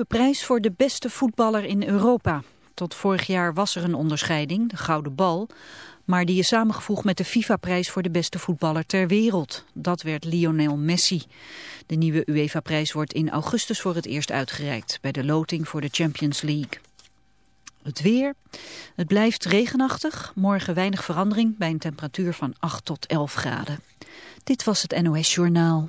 nieuwe prijs voor de beste voetballer in Europa. Tot vorig jaar was er een onderscheiding, de Gouden Bal. Maar die is samengevoegd met de FIFA-prijs voor de beste voetballer ter wereld. Dat werd Lionel Messi. De nieuwe UEFA-prijs wordt in augustus voor het eerst uitgereikt... bij de loting voor de Champions League. Het weer. Het blijft regenachtig. Morgen weinig verandering bij een temperatuur van 8 tot 11 graden. Dit was het NOS Journaal.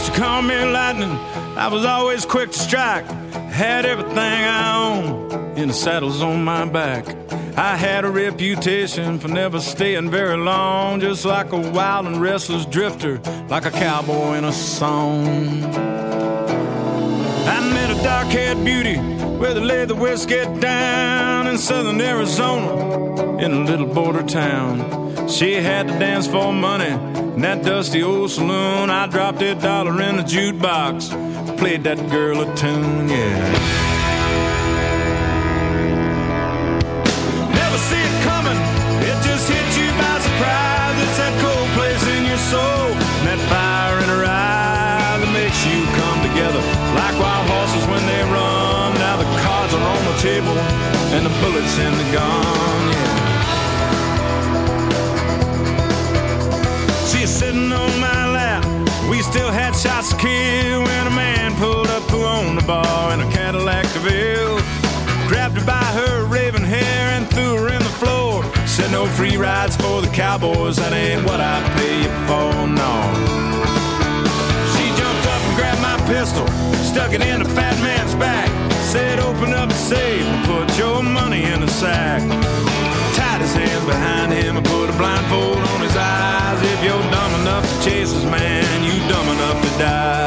Used to call me lightning. I was always quick to strike. Had everything I own in the saddles on my back. I had a reputation for never staying very long, just like a wild and restless drifter, like a cowboy in a song. I met a dark haired beauty where they lay the whiskey down in southern Arizona in a little border town. She had to dance for money in that dusty old saloon. I dropped a dollar in the jukebox, played that girl a tune, yeah. Never see it coming, it just hits free rides for the cowboys, that ain't what I pay you for, no. She jumped up and grabbed my pistol, stuck it in the fat man's back. Said open up the safe and put your money in the sack. Tied his hands behind him and put a blindfold on his eyes. If you're dumb enough to chase this man, you dumb enough to die.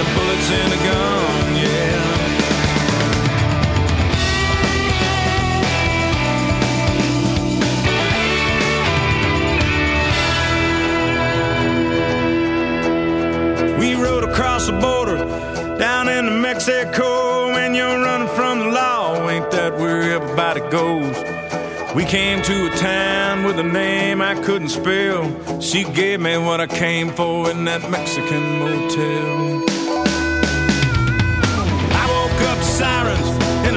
The bullets in the gun, yeah. We rode across the border down into Mexico. When you're running from the law, ain't that where everybody goes? We came to a town with a name I couldn't spell. She gave me what I came for in that Mexican motel.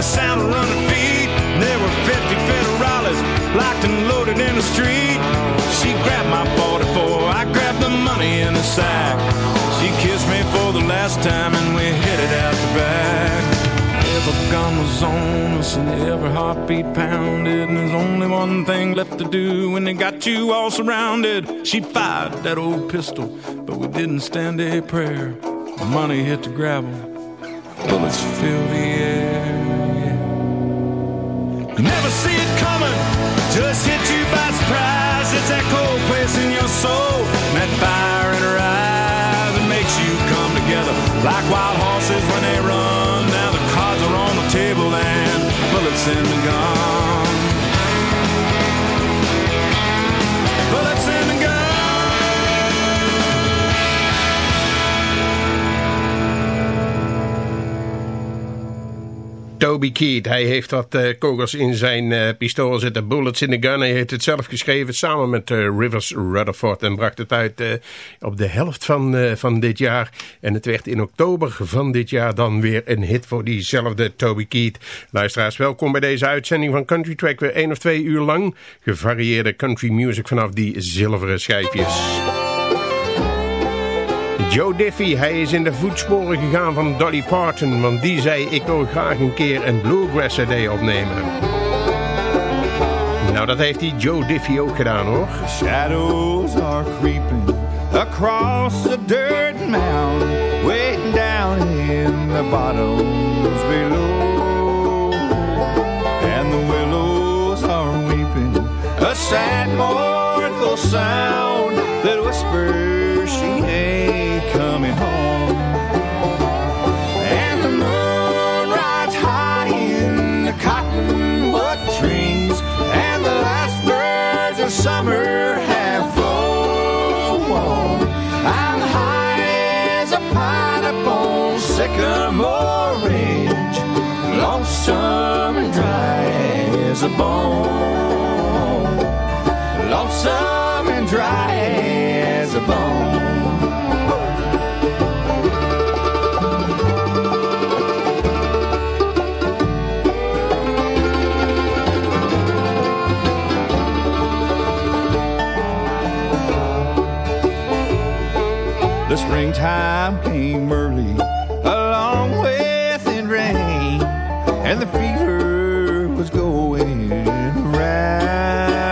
Sound of running feet. There were 50 federales locked and loaded in the street. She grabbed my 44, I grabbed the money in the sack. She kissed me for the last time and we headed out the back. Every gun was on us and every heartbeat pounded. And there's only one thing left to do when they got you all surrounded. She fired that old pistol, but we didn't stand a prayer. The money hit the gravel, bullets filled the air. Never see it coming, just hit you by surprise. It's that cold place in your soul, that fire in her eyes that makes you come together like wild horses when they run. Now the cards are on the table and bullets in the gun. Toby Keith, hij heeft wat eh, kogels in zijn eh, pistool zitten, bullets in the gun. Hij heeft het zelf geschreven samen met eh, Rivers Rutherford en bracht het uit op de helft van, van dit jaar. En het werd in oktober van dit jaar dan weer een hit voor diezelfde Toby Keith. Luisteraars, welkom bij deze uitzending van Country Track. Weer één of twee uur lang gevarieerde country music vanaf die zilveren schijfjes. Joe Diffie, hij is in de voetsporen gegaan van Dolly Parton, want die zei ik wil graag een keer een bluegrass CD opnemen. Nou, dat heeft die Joe Diffie ook gedaan hoor. Shadows are creeping across the dirt mound, way down in the bottoms below. And the willows are weeping, a sad mournful sound summer have flown. I'm high as a pineapple sycamore ridge, lonesome and dry as a bone. Springtime came early, along with the rain, and the fever was going around.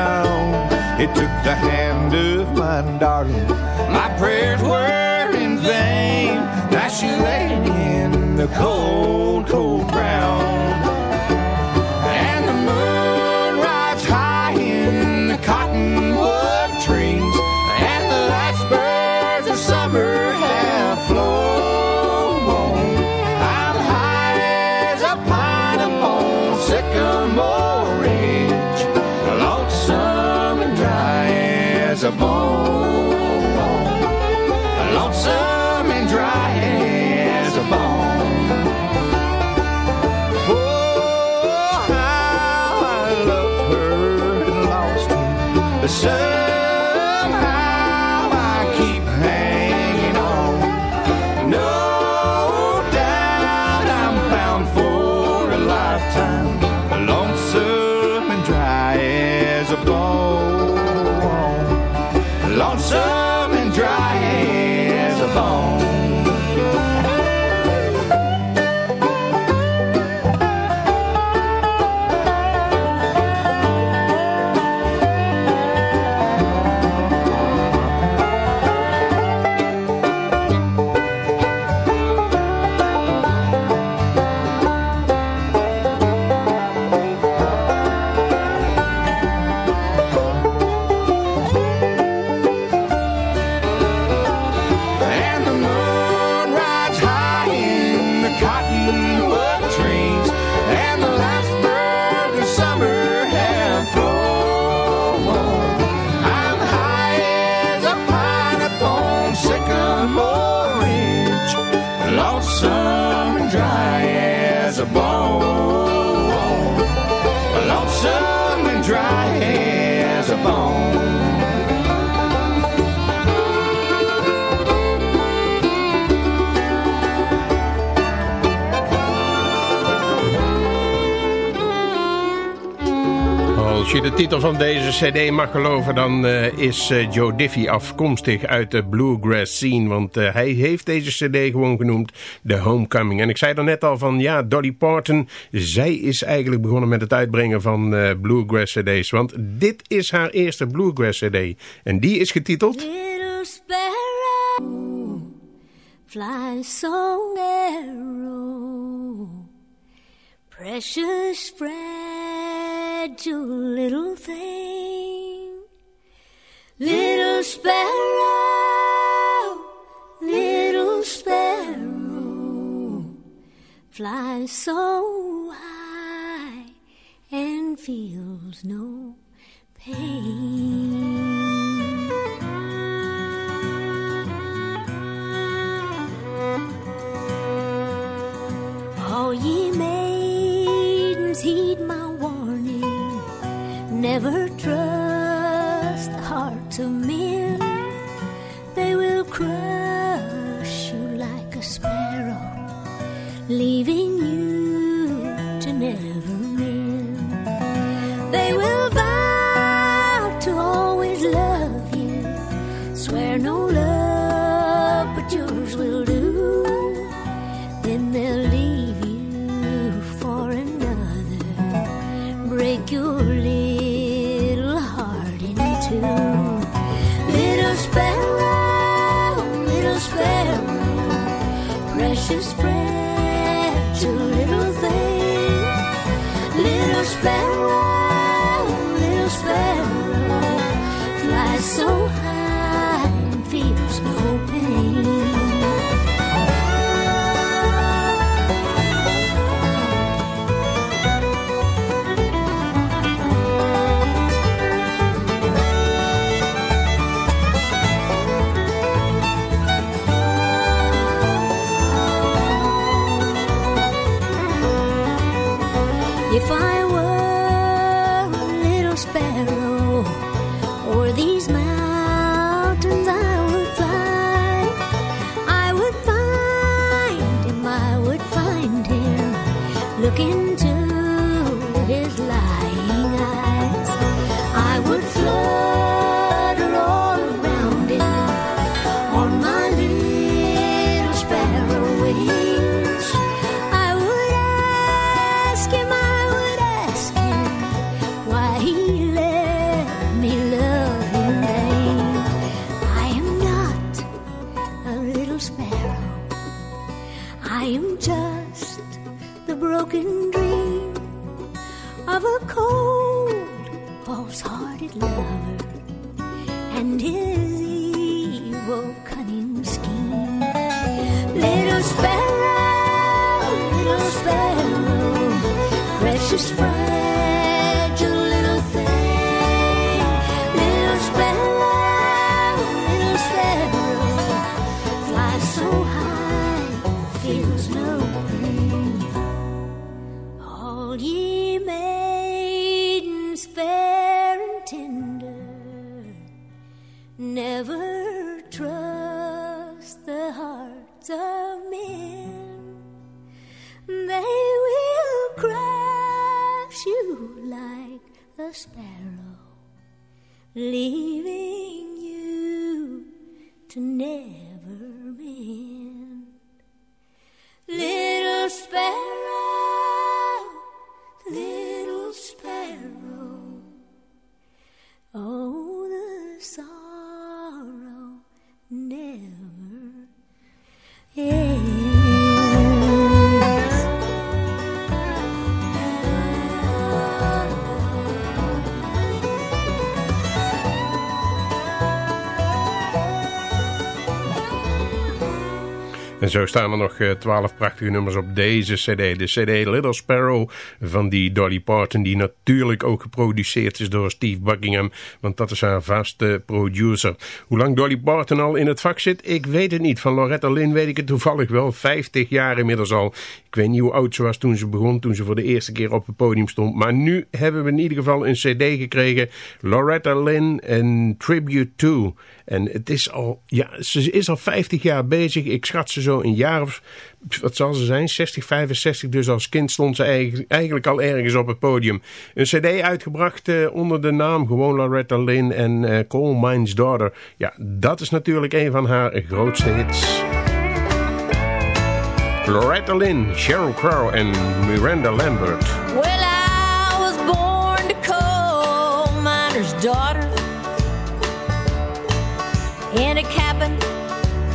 It took the hand of my darling, my prayers were in vain. Now she lay in the cold, cold ground. Je de titel van deze cd mag geloven, dan uh, is uh, Joe Diffie afkomstig uit de bluegrass scene. Want uh, hij heeft deze cd gewoon genoemd The Homecoming. En ik zei er net al van, ja, Dolly Parton, zij is eigenlijk begonnen met het uitbrengen van bluegrass cd's. Want dit is haar eerste bluegrass cd. En die is getiteld... Little sparrow, fly song arrow, precious fragile little thing, little sparrow, little sparrow, fly so high and feels no pain. Never trust the hearts of men. They will crush you like a sparrow, leaving precious fragile sparrow, leaving you to never mend. Little sparrow, little sparrow, oh, the sorrow never ends. Zo staan er nog eh, twaalf prachtige nummers op deze cd. De cd Little Sparrow van die Dolly Parton... die natuurlijk ook geproduceerd is door Steve Buckingham... want dat is haar vaste producer. Hoe lang Dolly Parton al in het vak zit, ik weet het niet. Van Loretta Lynn weet ik het toevallig wel. 50 jaar inmiddels al. Ik weet niet hoe oud ze was toen ze begon... toen ze voor de eerste keer op het podium stond. Maar nu hebben we in ieder geval een cd gekregen. Loretta Lynn en Tribute To... En het is al, ja, ze is al 50 jaar bezig. Ik schat ze zo een jaar of, wat zal ze zijn, 60, 65. Dus als kind stond ze eigenlijk, al ergens op het podium. Een cd uitgebracht eh, onder de naam gewoon Loretta Lynn en eh, Coal Mine's Daughter. Ja, dat is natuurlijk een van haar grootste hits. Loretta Lynn, Sheryl Crow en Miranda Lambert.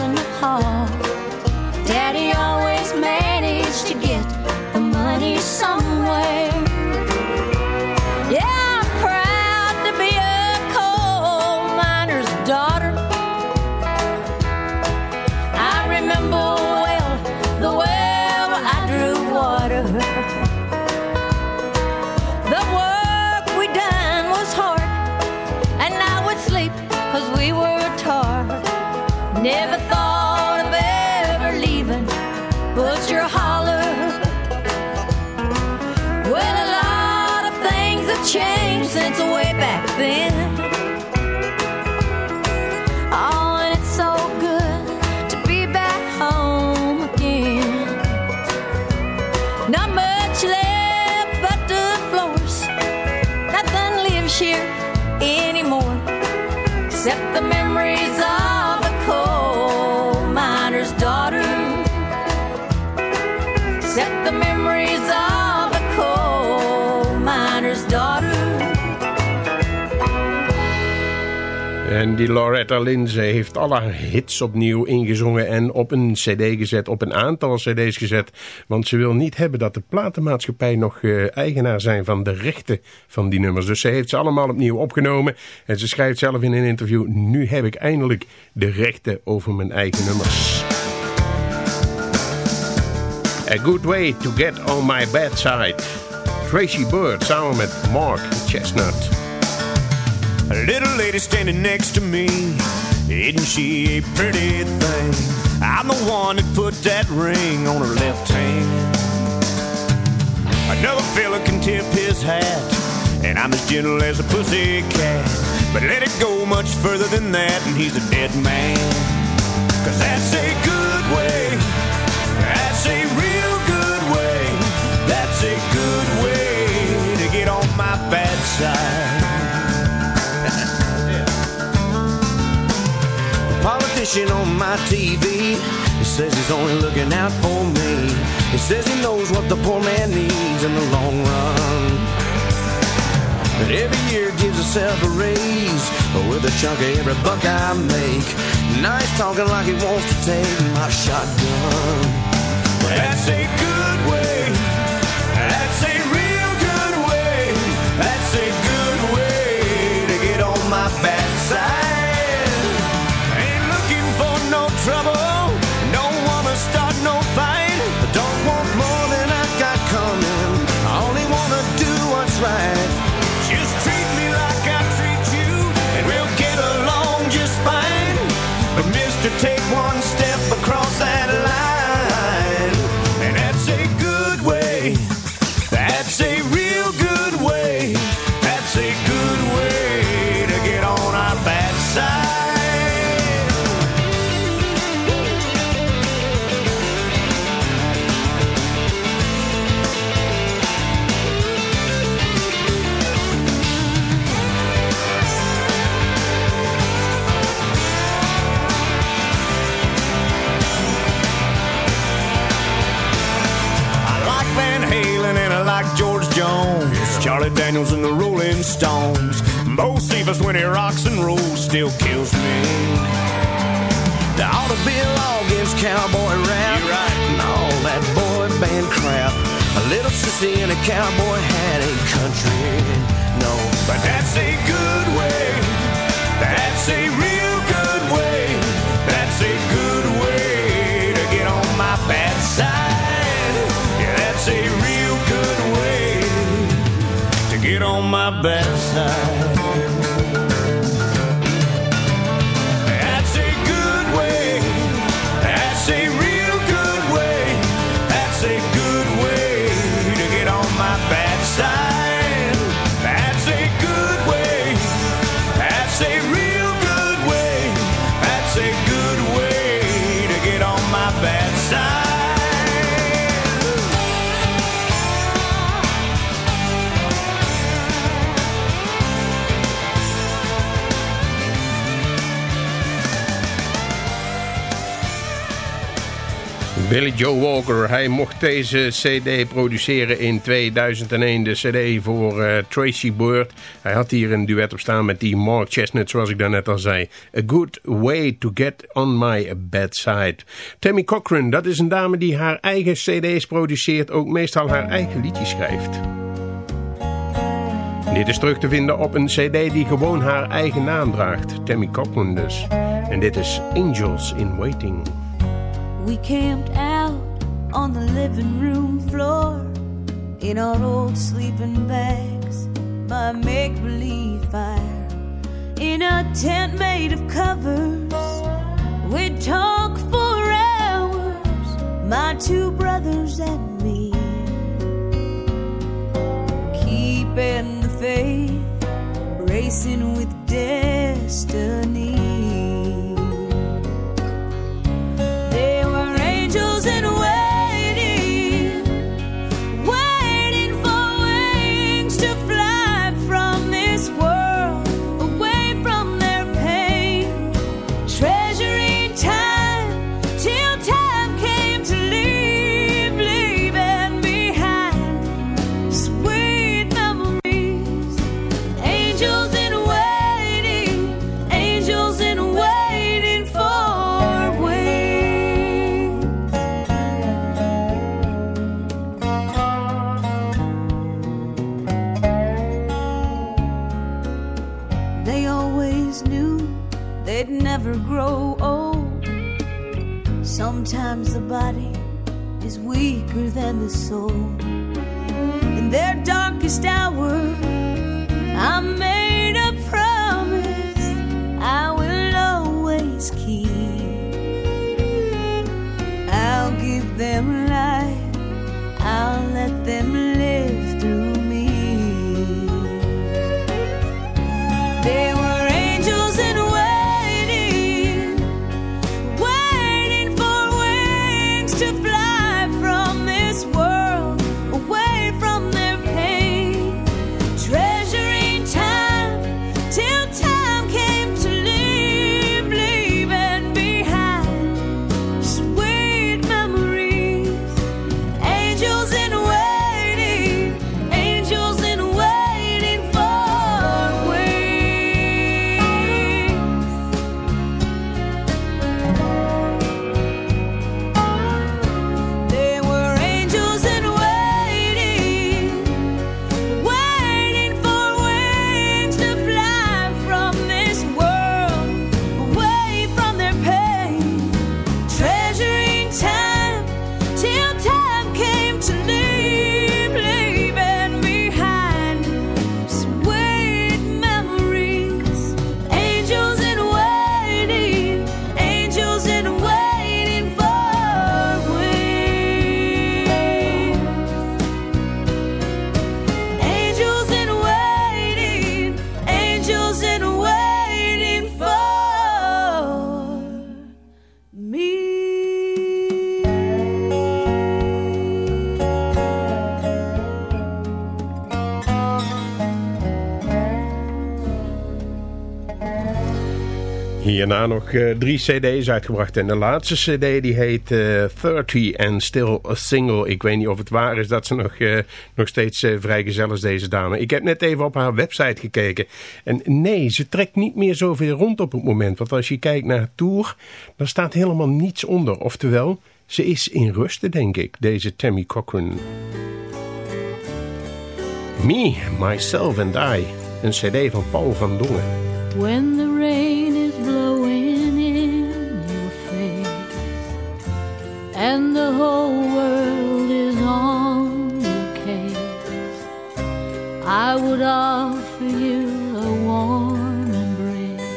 Selling the hog. Daddy always managed to get the money somewhere. Never thought En die Loretta Lynn, ze heeft al haar hits opnieuw ingezongen en op een cd gezet, op een aantal cd's gezet. Want ze wil niet hebben dat de platenmaatschappij nog eh, eigenaar zijn van de rechten van die nummers. Dus ze heeft ze allemaal opnieuw opgenomen. En ze schrijft zelf in een interview, nu heb ik eindelijk de rechten over mijn eigen nummers. A good way to get on my bad side. Tracy Bird samen met Mark Chestnut. A little lady standing next to me. Isn't she a pretty thing? I'm the one that put that ring on her left hand. Another fella can tip his hat, and I'm as gentle as a pussy cat. But let it go much further than that, and he's a dead man. Cause that's a good way. That's a real good way. That's a good way to get on my bad side. On my TV he says he's only looking out for me. He says he knows what the poor man needs in the long run. But every year gives himself a raise with a chunk of every buck I make. Nice talking like he wants to take my shotgun. That's a good take one Daniels and the Rolling Stones. Bocephus when he rocks and rolls still kills me. There ought to be a law against cowboy rap and all that boy band crap. A little sissy in a cowboy hat ain't country, no. But that's a good my bad Billy Joe Walker, hij mocht deze cd produceren in 2001. De cd voor eh, Tracy Bird. Hij had hier een duet op staan met die Mark Chestnut, zoals ik daarnet al zei. A good way to get on my bad side. Tammy Cochran, dat is een dame die haar eigen cd's produceert. Ook meestal haar eigen liedjes schrijft. Dit is terug te vinden op een cd die gewoon haar eigen naam draagt. Tammy Cochran dus. En dit is Angels in Waiting. We camped out on the living room floor in our old sleeping bags by make believe fire. In a tent made of covers, we'd talk for hours, my two brothers and me. Keeping the faith, racing with destiny. Darkest Hierna nog eh, drie cd's uitgebracht. En de laatste cd die heet eh 30 and Still a Single. Ik weet niet of het waar is dat ze nog, eh, nog steeds eh, vrijgezel is, deze dame. Ik heb net even op haar website gekeken. En nee, ze trekt niet meer zoveel rond op het moment. Want als je kijkt naar haar tour, dan staat helemaal niets onder. Oftewel, ze is in rusten, denk ik, deze Tammy Cochran. Me, Myself and I. Een cd van Paul van Dongen. Whole world is on your case, I would offer you a warm embrace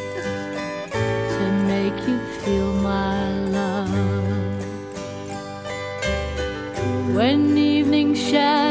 to make you feel my love. When evening shadows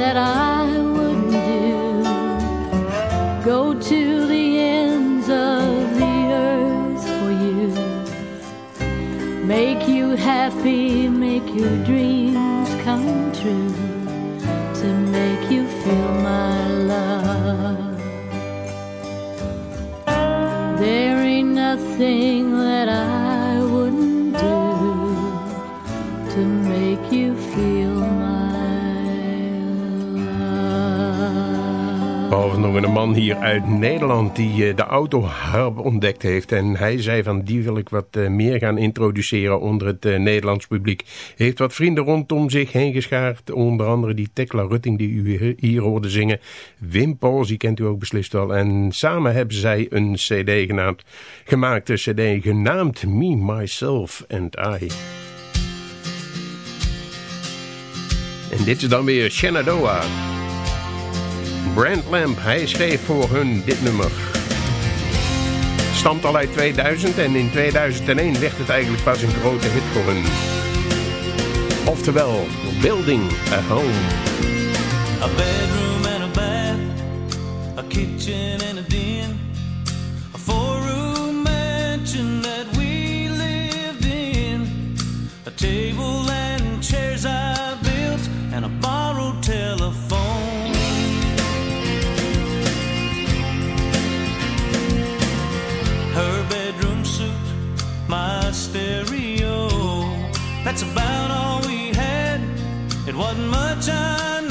that I wouldn't do go to the ends of the earth for you. Make you happy, make your dreams come true. To make you feel my love. There ain't nothing that I van Dongen, een man hier uit Nederland die eh, de autoharp ontdekt heeft. En hij zei van die wil ik wat eh, meer gaan introduceren onder het eh, Nederlands publiek. Heeft wat vrienden rondom zich heen geschaard. Onder andere die Tekla Rutting die u hier- hier hoorde zingen. Wim Pauls, die kent u ook beslist wel. En samen hebben zij een cd genaamd, gemaakt. Een cd genaamd Me, Myself and I. En dit is dan weer Shenandoah. Brand Lamp, hij schreef voor hun dit nummer. Stamt al uit 2000 en in 2001 werd het eigenlijk pas een grote hit voor hun. Oftewel, Building a Home. A bedroom and a bath, a kitchen and a den, a four-room mansion that we lived in, a table and chairs I That's about all we had. It wasn't much, I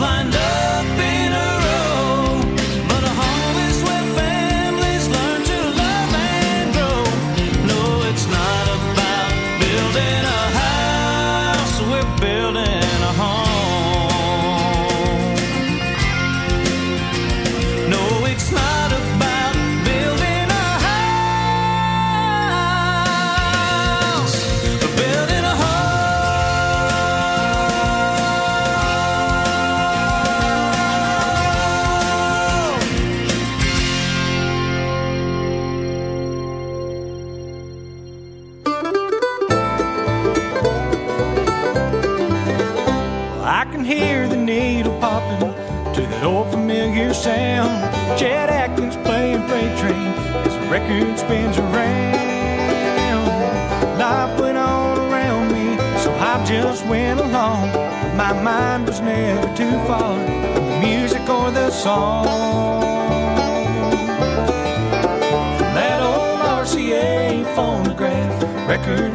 lined up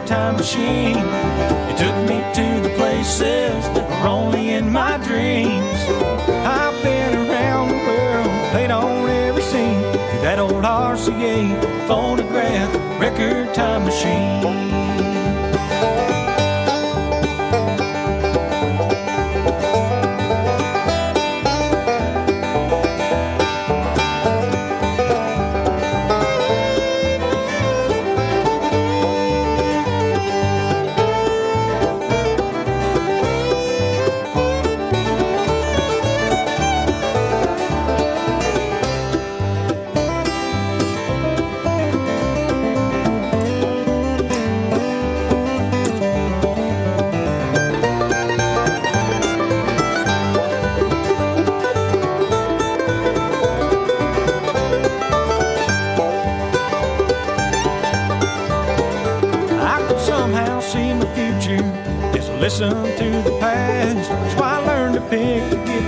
time machine. It took me to the places that were only in my dreams. I've been around the world, played on every scene through that old RCA phonograph, record time machine.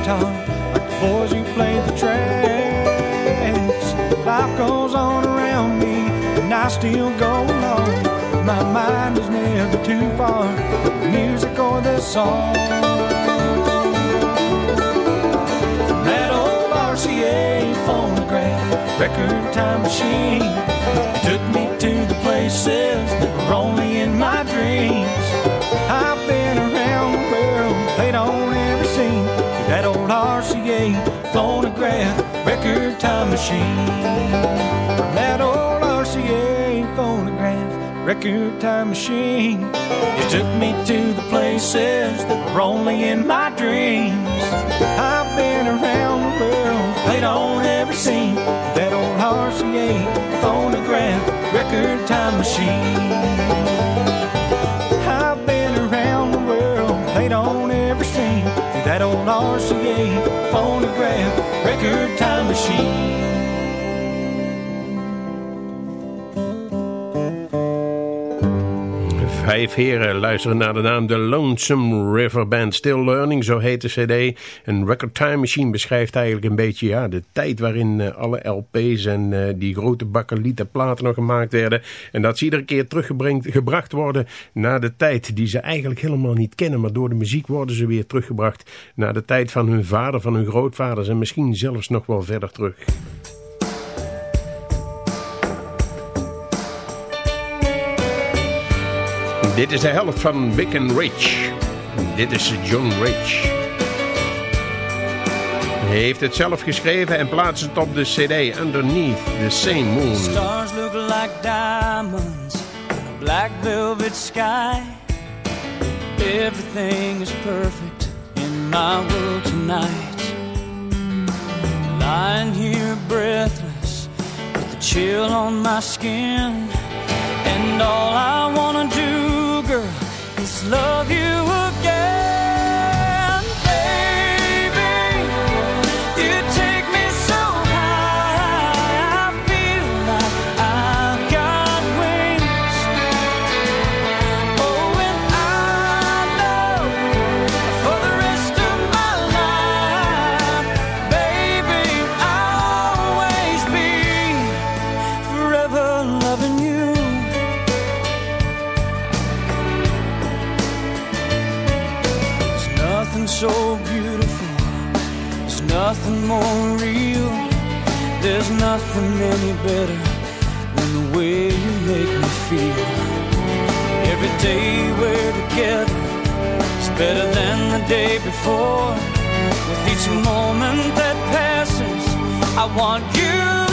Guitar like the boys who played the tracks. Life goes on around me, and I still go along. My mind is never too far from the music or the song. That old RCA phonograph, record time machine. Took me to the places that were only in my dreams. That old RCA phonograph, record time machine. That old RCA phonograph, record time machine. It took me to the places that were only in my dreams. I've been around the world, played on every scene that old RCA phonograph, record time machine. RCA phonograph, record time machine. Vijf heren luisteren naar de naam The Lonesome River Band. Still Learning, zo heet de cd. Een Record Time Machine beschrijft eigenlijk een beetje ja, de tijd waarin uh, alle LP's en uh, die grote bakkelieten platen nog gemaakt werden. En dat ze iedere keer teruggebracht worden naar de tijd die ze eigenlijk helemaal niet kennen. Maar door de muziek worden ze weer teruggebracht naar de tijd van hun vader, van hun grootvaders en misschien zelfs nog wel verder terug. Dit is de helft van Big and Rich. Dit is John Rich. Hij heeft het zelf geschreven en plaatst het op de cd Underneath the Same Moon. Stars look like diamonds in a black velvet sky. Everything is perfect in my world tonight. Lying here breathless with the chill on my skin. And all I wanna do, girl, is love you any better than the way you make me feel. Every day we're together is better than the day before. With each moment that passes, I want you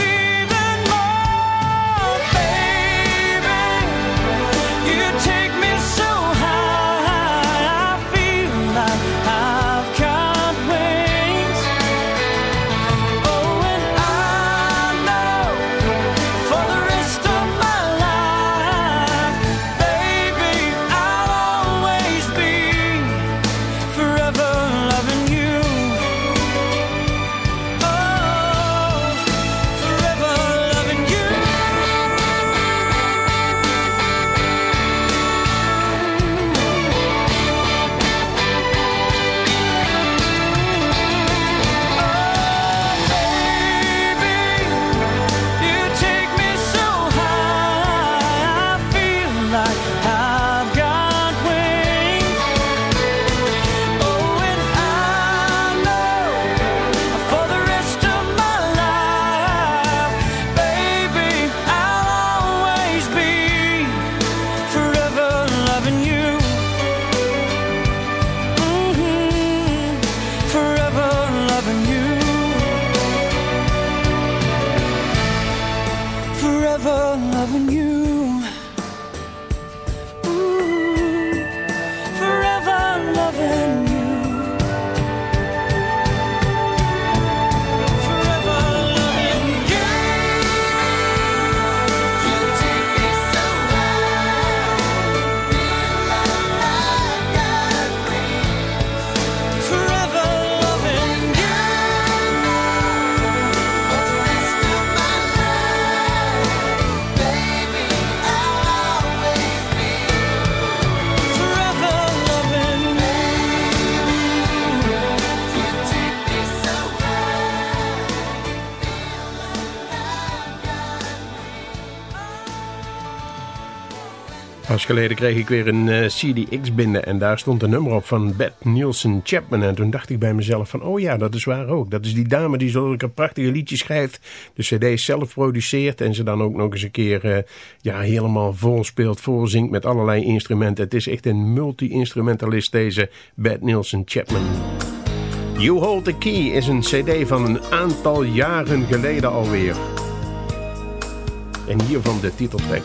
Pas geleden kreeg ik weer een eh, CDX binnen en daar stond een nummer op van Beth Nielsen Chapman. En toen dacht ik bij mezelf van, oh ja, dat is waar ook. Dat is die dame die zulke prachtige liedjes schrijft, de cd's zelf produceert en ze dan ook nog eens een keer eh, ja, helemaal vol speelt, vol zingt met allerlei instrumenten. Het is echt een multi-instrumentalist deze Beth Nielsen Chapman. You Hold the Key is een cd van een aantal jaren geleden alweer. En hiervan de titeltrack.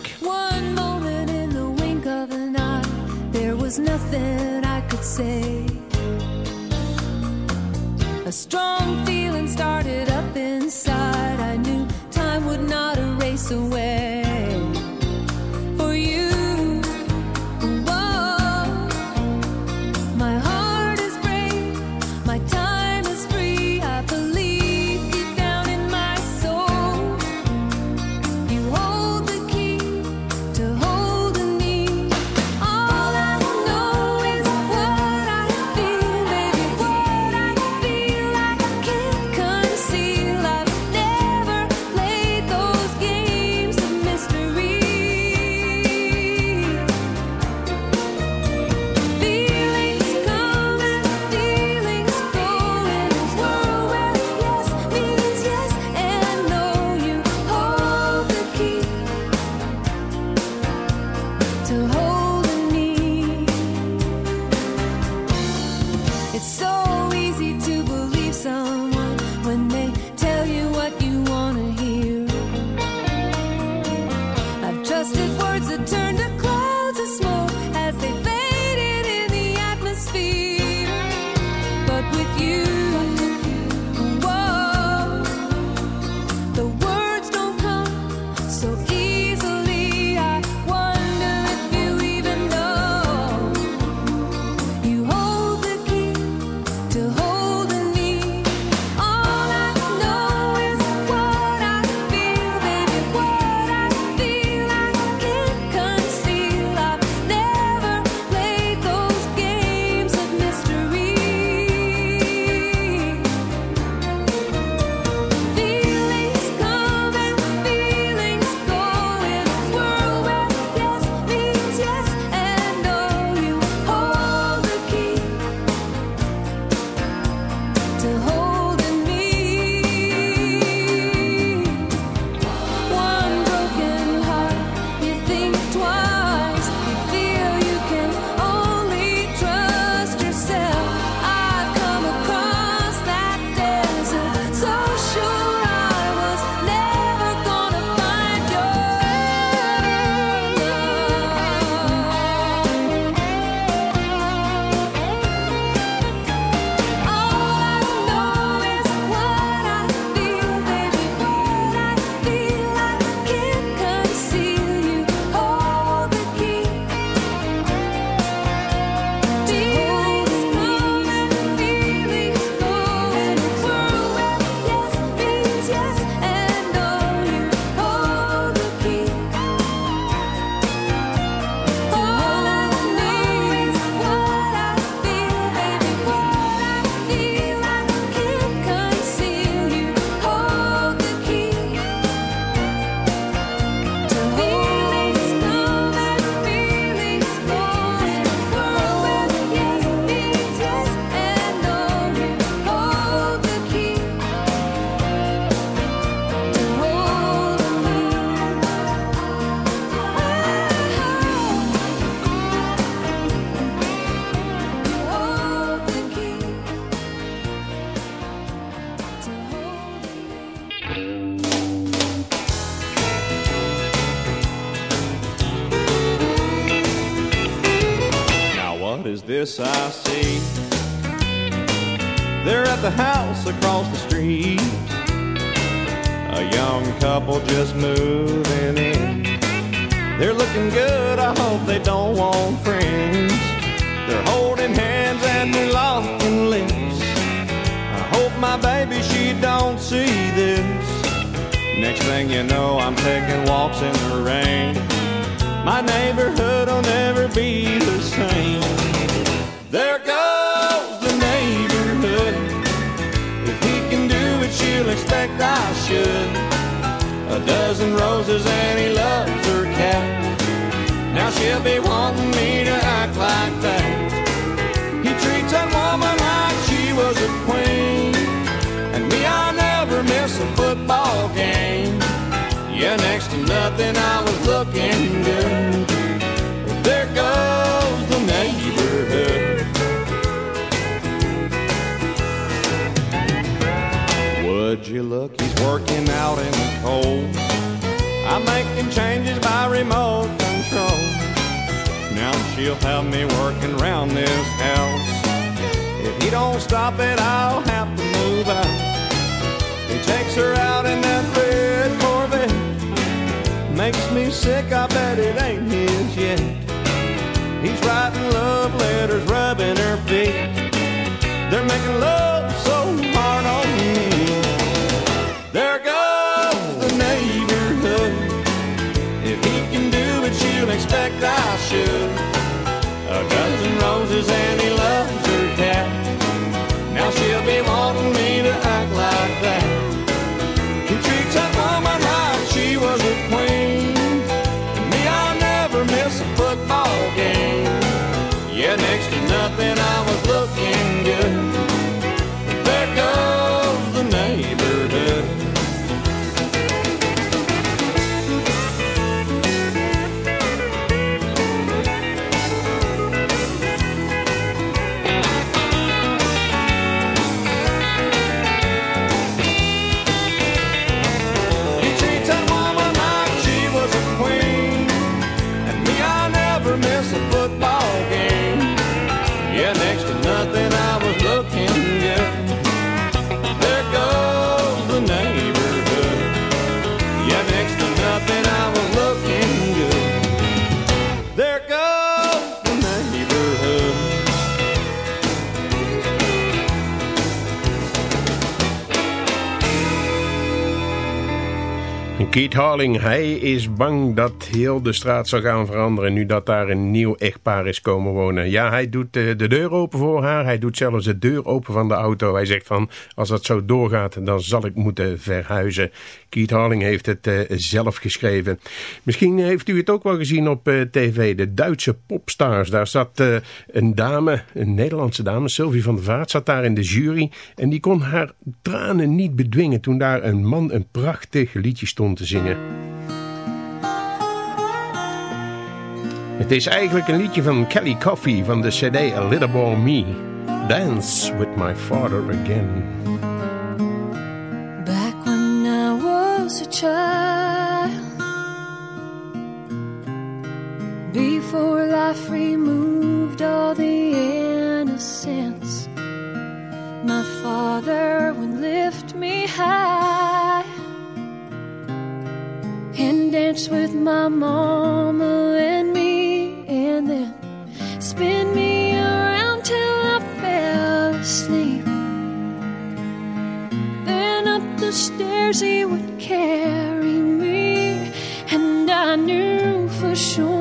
Was nothing I could say. A strong feeling started up inside. I knew time would not erase away. Stop it, I'll have to move out. He takes her out in that red Corvette. Makes me sick, I Keith Harling, hij is bang dat heel de straat zal gaan veranderen... nu dat daar een nieuw echtpaar is komen wonen. Ja, hij doet eh, de deur open voor haar. Hij doet zelfs de deur open van de auto. Hij zegt van, als dat zo doorgaat, dan zal ik moeten verhuizen. Keith Harling heeft het eh, zelf geschreven. Misschien heeft u het ook wel gezien op eh, tv. De Duitse popstars. Daar zat eh, een dame, een Nederlandse dame, Sylvie van der Vaart... zat daar in de jury en die kon haar tranen niet bedwingen... toen daar een man een prachtig liedje stond te zingen. Het is eigenlijk een liedje van Kelly Coffey van de cd A Little More Me. Dance with my father again. Life removed all the innocence, my father would lift me high and dance with my mama and me, and then spin me around till I fell asleep. Then up the stairs he would carry me, and I knew for sure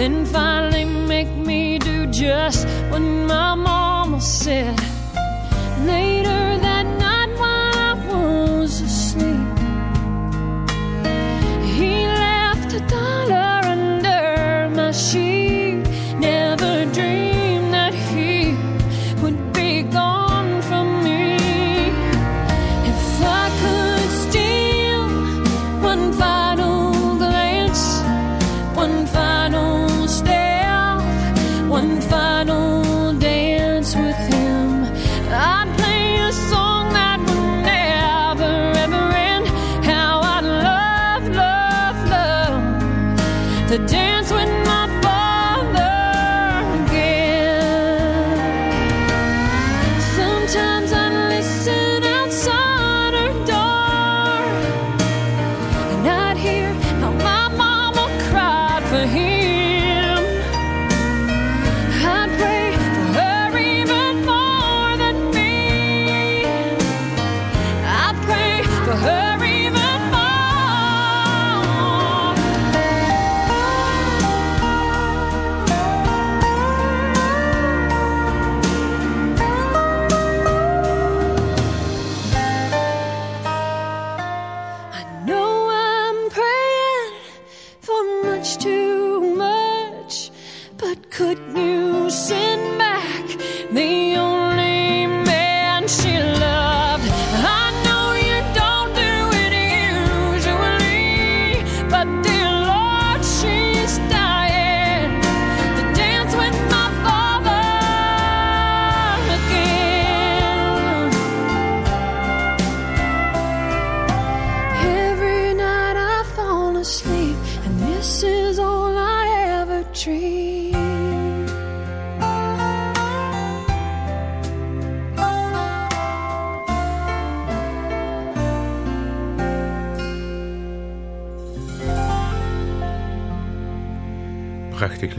and finally make me do just what my mama said.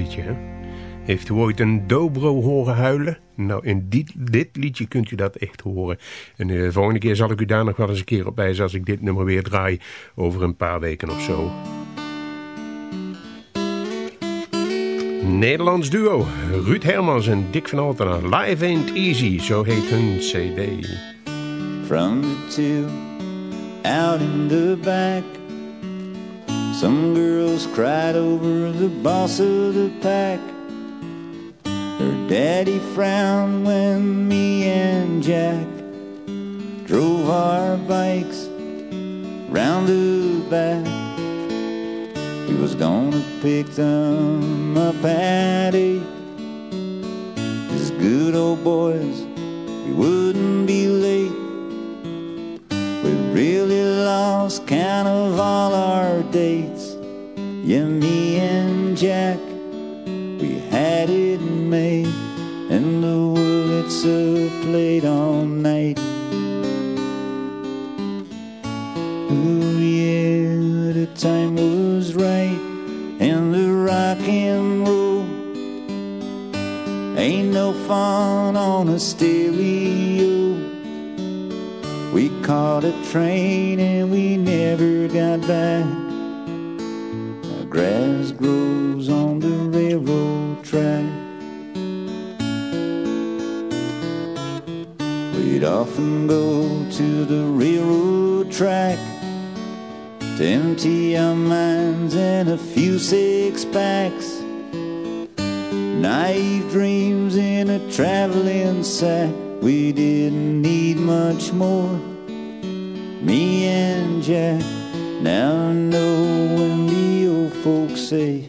Liedje? Heeft u ooit een dobro horen huilen? Nou, in dit, dit liedje kunt u dat echt horen. En de volgende keer zal ik u daar nog wel eens een keer op wijzen... als ik dit nummer weer draai over een paar weken of zo. Nederlands duo, Ruud Hermans en Dick van Altena. Live Ain't Easy, zo heet hun cd. From out in the back. Some girls cried over the boss of the pack. Her daddy frowned when me and Jack drove our bikes round the back. He was gonna pick them up at eight. As good old boys, we wouldn't be late. Really lost count of all our dates. Yeah, me and Jack, we had it made. And the Wurlitzer played all night. Ooh, yeah, the time was right. And the rock and roll ain't no fun on a stereo. We caught a train and we never got back. Grass grows on the railroad track. We'd often go to the railroad track to empty our minds and a few six packs. Naive dreams in a traveling sack. We didn't need much more. Jack. Now I know when the old folks say,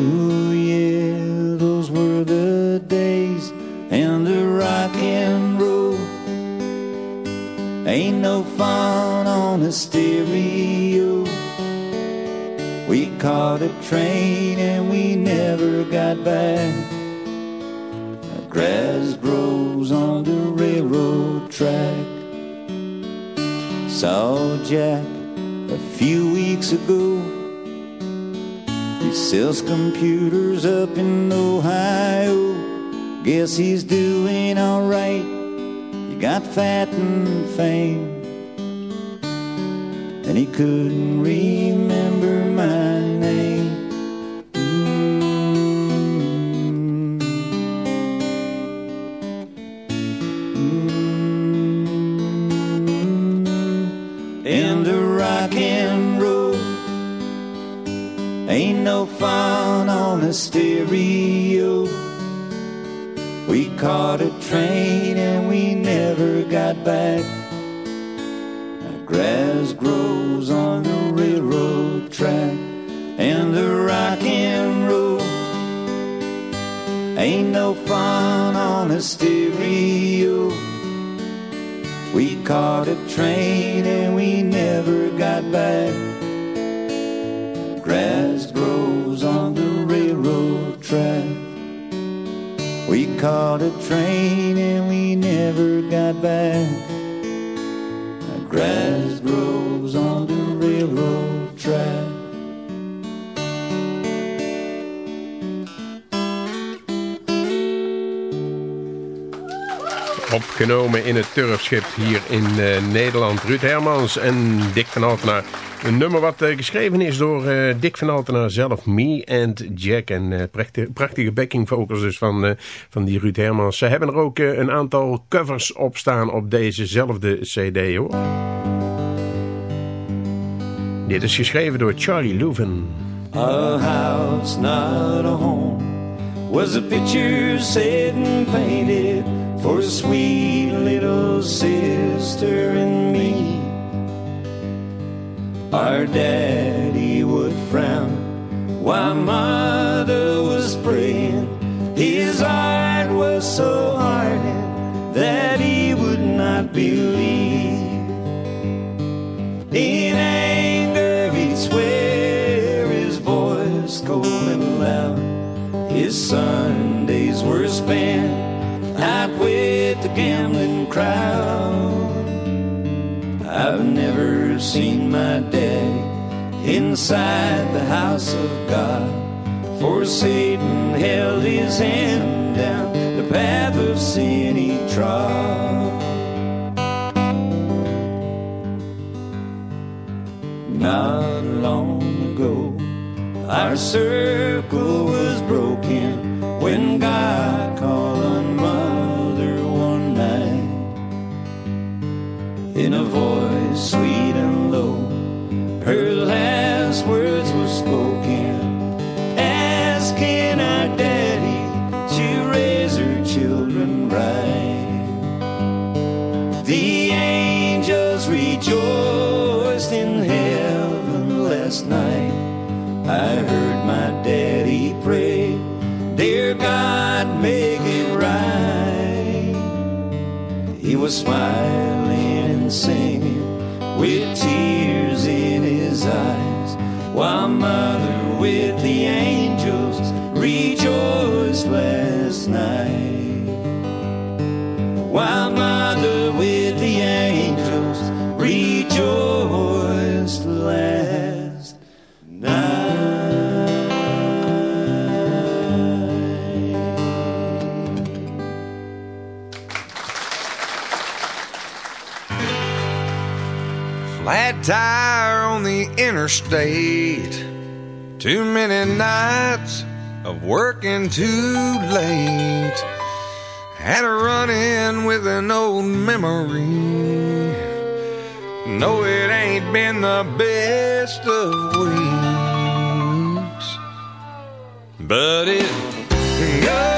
Ooh, yeah, those were the days. And the rock and roll ain't no fun on a stereo. We caught a train and we never got back. Grass grows on the railroad track. Saw Jack a few weeks ago. He sells computers up in Ohio. Guess he's doing alright. He got fat and fame. And he couldn't remember Fun on a stereo. We caught a train and we never got back. Grass grows on the railroad track and the rock and roll. Ain't no fun on a stereo. We caught a train and we never got back. Grass caught a train and we never got back. Grass grows on the railroad track. Opgenomen in het Turfschip hier in eh, Nederland. Ruud Hermans en Dick van Altena. Een nummer wat eh, geschreven is door eh, Dick van Altena zelf. Me and Jack. En eh, prachtige, backing vocals dus van, van die Ruud Hermans. Ze hebben er ook een aantal covers op staan op dezezelfde cd hoor. Dit is geschreven door Charlie Louvin. A house, not a home, was a picture set and painted for a sweet little sister and me. Our daddy would frown while mother was praying. His heart was so hardened that he would not believe. In anger, he'd swear his voice cold and loud. His Sundays were spent out with the gambling crowd. I've never seen my daddy inside the house of God. For Satan held his hand down the path of sin he trod. Not long ago, our circle was broken when God He tire on the interstate. Too many nights of working too late. Had a run in with an old memory. No, it ain't been the best of weeks. But it goes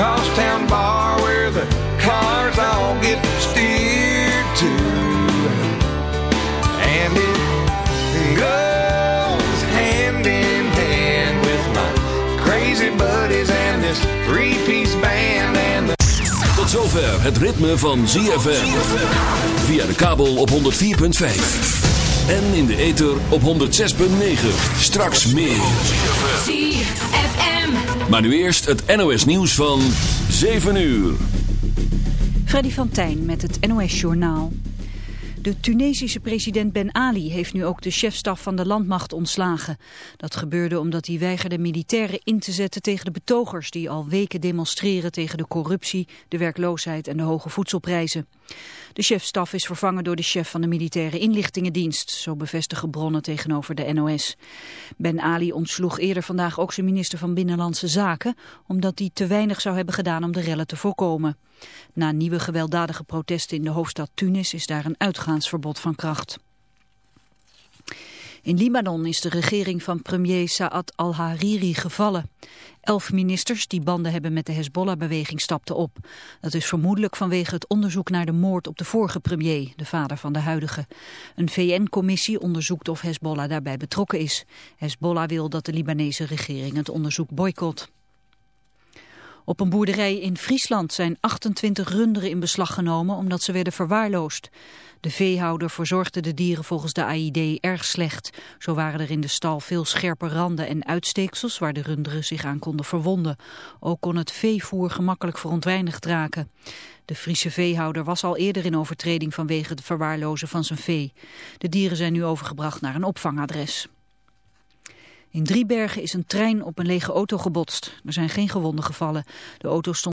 crosstown bar where the cars all get steered to. And it goes hand in hand with my crazy buddies and this three-piece band and the Tot zover het ritme van ZFM. Via de kabel op 104.5. En in de ether op 106.9. Straks meer. ZFM. Maar nu eerst het NOS nieuws van 7 uur. Freddy van Tijn met het NOS-journaal. De Tunesische president Ben Ali heeft nu ook de chefstaf van de landmacht ontslagen. Dat gebeurde omdat hij weigerde militairen in te zetten tegen de betogers... die al weken demonstreren tegen de corruptie, de werkloosheid en de hoge voedselprijzen. De chef-staf is vervangen door de chef van de militaire inlichtingendienst, zo bevestigen bronnen tegenover de NOS. Ben Ali ontsloeg eerder vandaag ook zijn minister van Binnenlandse Zaken, omdat hij te weinig zou hebben gedaan om de rellen te voorkomen. Na nieuwe gewelddadige protesten in de hoofdstad Tunis is daar een uitgaansverbod van kracht. In Libanon is de regering van premier Saad al-Hariri gevallen. Elf ministers die banden hebben met de Hezbollah-beweging stapten op. Dat is vermoedelijk vanwege het onderzoek naar de moord op de vorige premier, de vader van de huidige. Een VN-commissie onderzoekt of Hezbollah daarbij betrokken is. Hezbollah wil dat de Libanese regering het onderzoek boycott. Op een boerderij in Friesland zijn 28 runderen in beslag genomen omdat ze werden verwaarloosd. De veehouder verzorgde de dieren volgens de AID erg slecht. Zo waren er in de stal veel scherpe randen en uitsteeksels waar de runderen zich aan konden verwonden. Ook kon het veevoer gemakkelijk verontreinigd raken. De Friese veehouder was al eerder in overtreding vanwege het verwaarlozen van zijn vee. De dieren zijn nu overgebracht naar een opvangadres. In Driebergen is een trein op een lege auto gebotst. Er zijn geen gewonden gevallen. De auto stond